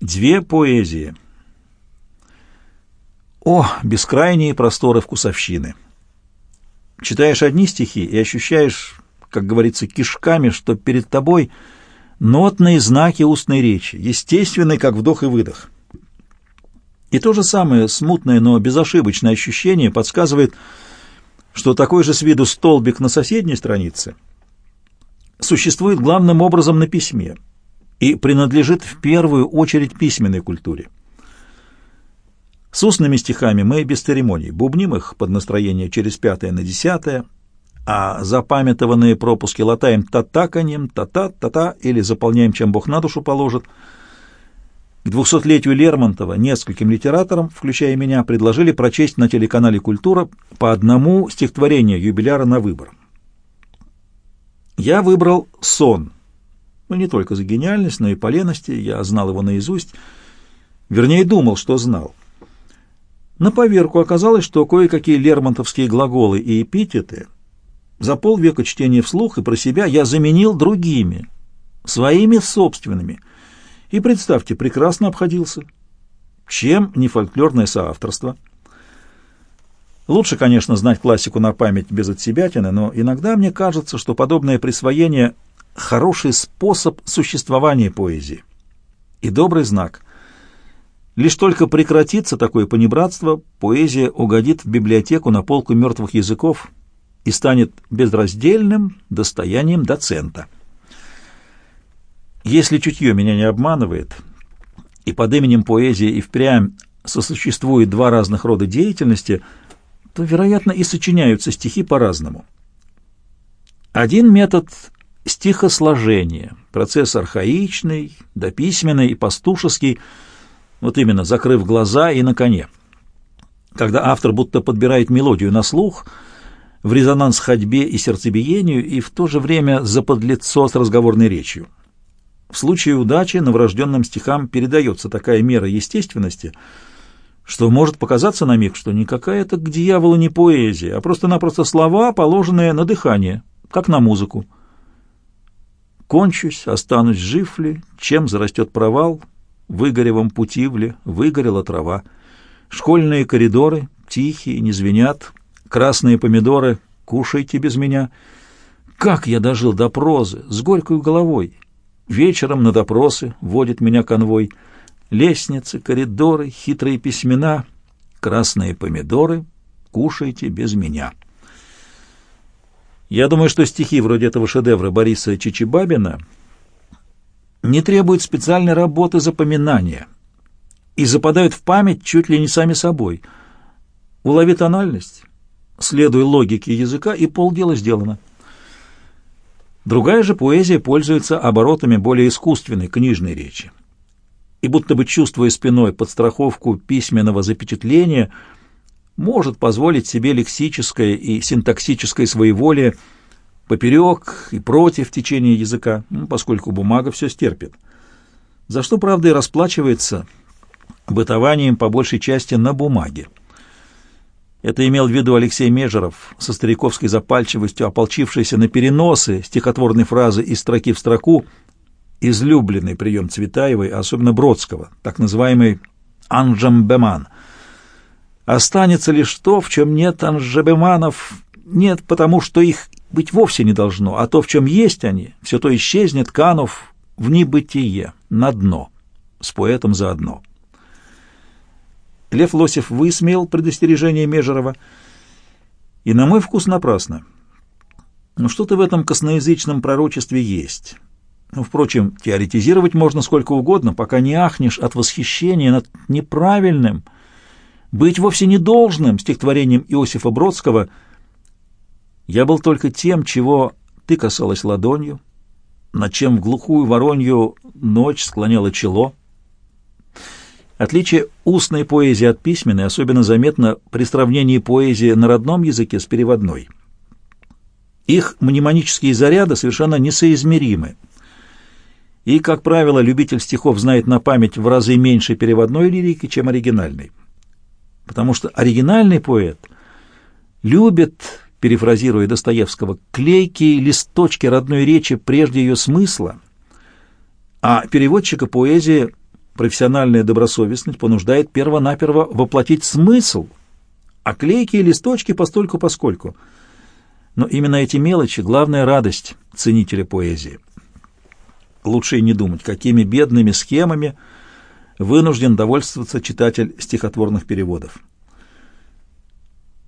Две поэзии. О, бескрайние просторы вкусовщины! Читаешь одни стихи и ощущаешь, как говорится, кишками, что перед тобой нотные знаки устной речи, естественные, как вдох и выдох. И то же самое смутное, но безошибочное ощущение подсказывает, что такой же с виду столбик на соседней странице существует главным образом на письме — и принадлежит в первую очередь письменной культуре. С устными стихами мы без церемоний бубним их под настроение через пятое на десятое, а запамятованные пропуски латаем татаканьем, та-та-та-та или заполняем, чем Бог на душу положит. К двухсотлетию Лермонтова нескольким литераторам, включая меня, предложили прочесть на телеканале «Культура» по одному стихотворению юбиляра на выбор. Я выбрал «Сон» Ну, не только за гениальность, но и по лености. Я знал его наизусть. Вернее, думал, что знал. На поверку оказалось, что кое-какие лермонтовские глаголы и эпитеты за полвека чтения вслух и про себя я заменил другими, своими собственными. И, представьте, прекрасно обходился. Чем не фольклорное соавторство? Лучше, конечно, знать классику на память без отсебятины, но иногда мне кажется, что подобное присвоение хороший способ существования поэзии и добрый знак. Лишь только прекратится такое понебратство, поэзия угодит в библиотеку на полку мертвых языков и станет безраздельным достоянием доцента. Если чутье меня не обманывает, и под именем поэзии и впрямь сосуществует два разных рода деятельности, то, вероятно, и сочиняются стихи по-разному. Один метод стихосложение, процесс архаичный, дописьменный и пастушеский, вот именно закрыв глаза и на коне. Когда автор будто подбирает мелодию на слух, в резонанс ходьбе и сердцебиению, и в то же время заподлицо с разговорной речью. В случае удачи новорожденным стихам передается такая мера естественности, что может показаться на миг, что никакая это к дьяволу не поэзия, а просто-напросто слова, положенные на дыхание, как на музыку. Кончусь, останусь жив ли, чем зарастет провал, выгоревом путивле, выгорела трава. Школьные коридоры тихие, не звенят, красные помидоры, кушайте без меня. Как я дожил до прозы, с горькой головой. Вечером на допросы водит меня конвой. Лестницы, коридоры, хитрые письмена, красные помидоры, кушайте без меня. Я думаю, что стихи вроде этого шедевра Бориса Чичибабина не требуют специальной работы запоминания и западают в память чуть ли не сами собой. Улови тональность, следуй логике языка, и полдела сделано. Другая же поэзия пользуется оборотами более искусственной книжной речи. И будто бы чувствуя спиной подстраховку письменного запечатления – может позволить себе лексическое и синтаксическое своеволие поперек и против течения языка, ну, поскольку бумага все стерпит. За что, правда, и расплачивается бытованием по большей части на бумаге. Это имел в виду Алексей Межеров, со стариковской запальчивостью ополчившийся на переносы стихотворной фразы из строки в строку, излюбленный прием Цветаевой, особенно Бродского, так называемый «анжамбеман», Останется лишь то, в чем нет анжебеманов, нет потому, что их быть вовсе не должно, а то, в чем есть они, все то исчезнет, канув в небытие, на дно, с поэтом заодно. Лев Лосев высмеял предостережение Межерова, и, на мой вкус, напрасно. Но что-то в этом косноязычном пророчестве есть. Ну, впрочем, теоретизировать можно сколько угодно, пока не ахнешь от восхищения над неправильным – быть вовсе не должным стихотворением Иосифа Бродского. Я был только тем, чего ты касалась ладонью, над чем в глухую воронью ночь склоняла чело. Отличие устной поэзии от письменной особенно заметно при сравнении поэзии на родном языке с переводной. Их мнемонические заряды совершенно несоизмеримы. И, как правило, любитель стихов знает на память в разы меньше переводной лирики, чем оригинальной потому что оригинальный поэт любит, перефразируя Достоевского, клейкие листочки родной речи прежде ее смысла, а переводчика поэзии профессиональная добросовестность понуждает перво-наперво воплотить смысл, а клейки и листочки постольку-поскольку. Но именно эти мелочи — главная радость ценителя поэзии. Лучше и не думать, какими бедными схемами вынужден довольствоваться читатель стихотворных переводов.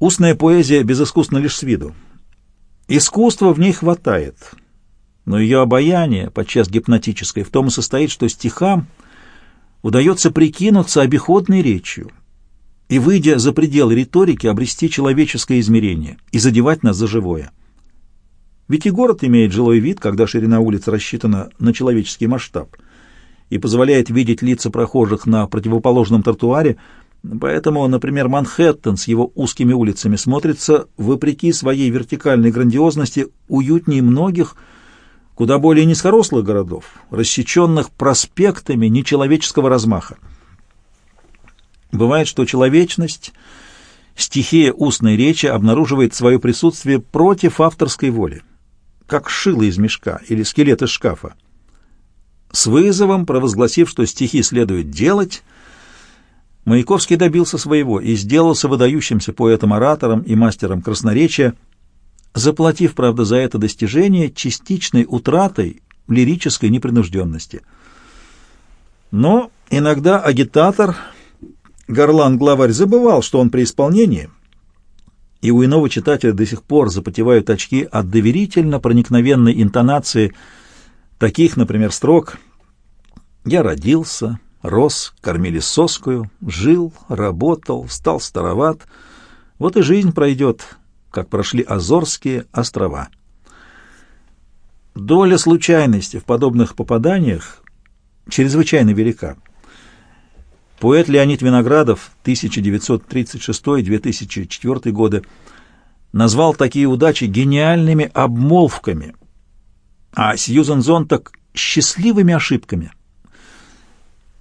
Устная поэзия безыскусна лишь с виду. Искусства в ней хватает, но ее обаяние, подчас гипнотическое, в том и состоит, что стихам удается прикинуться обиходной речью и, выйдя за пределы риторики, обрести человеческое измерение и задевать нас за живое. Ведь и город имеет жилой вид, когда ширина улиц рассчитана на человеческий масштаб и позволяет видеть лица прохожих на противоположном тротуаре, поэтому, например, Манхэттен с его узкими улицами смотрится, вопреки своей вертикальной грандиозности, уютнее многих, куда более низкорослых городов, рассеченных проспектами нечеловеческого размаха. Бывает, что человечность, стихия устной речи обнаруживает свое присутствие против авторской воли как шило из мешка или скелет из шкафа. С вызовом, провозгласив, что стихи следует делать, Маяковский добился своего и сделался выдающимся поэтом-оратором и мастером красноречия, заплатив, правда, за это достижение частичной утратой лирической непринужденности. Но иногда агитатор, горлан-главарь, забывал, что он при исполнении — и у иного читателя до сих пор запотевают очки от доверительно проникновенной интонации таких, например, строк «Я родился, рос, кормили соскую, жил, работал, стал староват, вот и жизнь пройдет, как прошли Азорские острова». Доля случайности в подобных попаданиях чрезвычайно велика. Поэт Леонид Виноградов 1936-2004 годы назвал такие удачи гениальными обмолвками, а Сьюзен Зонтак — счастливыми ошибками.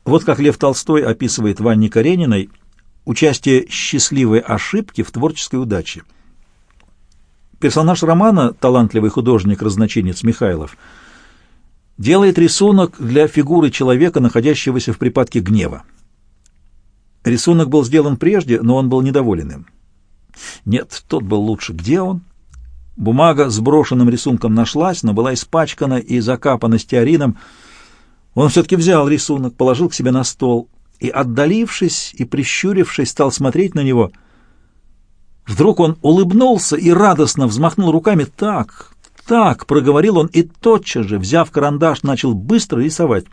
Вот как Лев Толстой описывает в Карениной участие счастливой ошибки в творческой удаче. Персонаж романа, талантливый художник-разночинец Михайлов, делает рисунок для фигуры человека, находящегося в припадке гнева. Рисунок был сделан прежде, но он был недоволен им. Нет, тот был лучше. Где он? Бумага с брошенным рисунком нашлась, но была испачкана и закапана стеарином. Он все-таки взял рисунок, положил к себе на стол и, отдалившись и прищурившись, стал смотреть на него. Вдруг он улыбнулся и радостно взмахнул руками. «Так, так!» — проговорил он и тотчас же, взяв карандаш, начал быстро рисовать.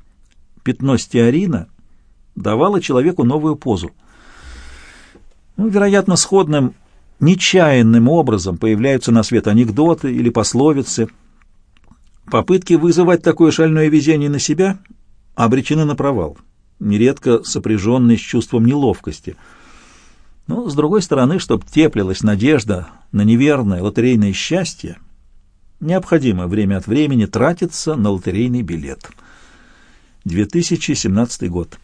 Пятно стеарина давала человеку новую позу. Ну, вероятно, сходным, нечаянным образом появляются на свет анекдоты или пословицы. Попытки вызывать такое шальное везение на себя обречены на провал, нередко сопряженный с чувством неловкости. Но, с другой стороны, чтобы теплилась надежда на неверное лотерейное счастье, необходимо время от времени тратиться на лотерейный билет. 2017 год.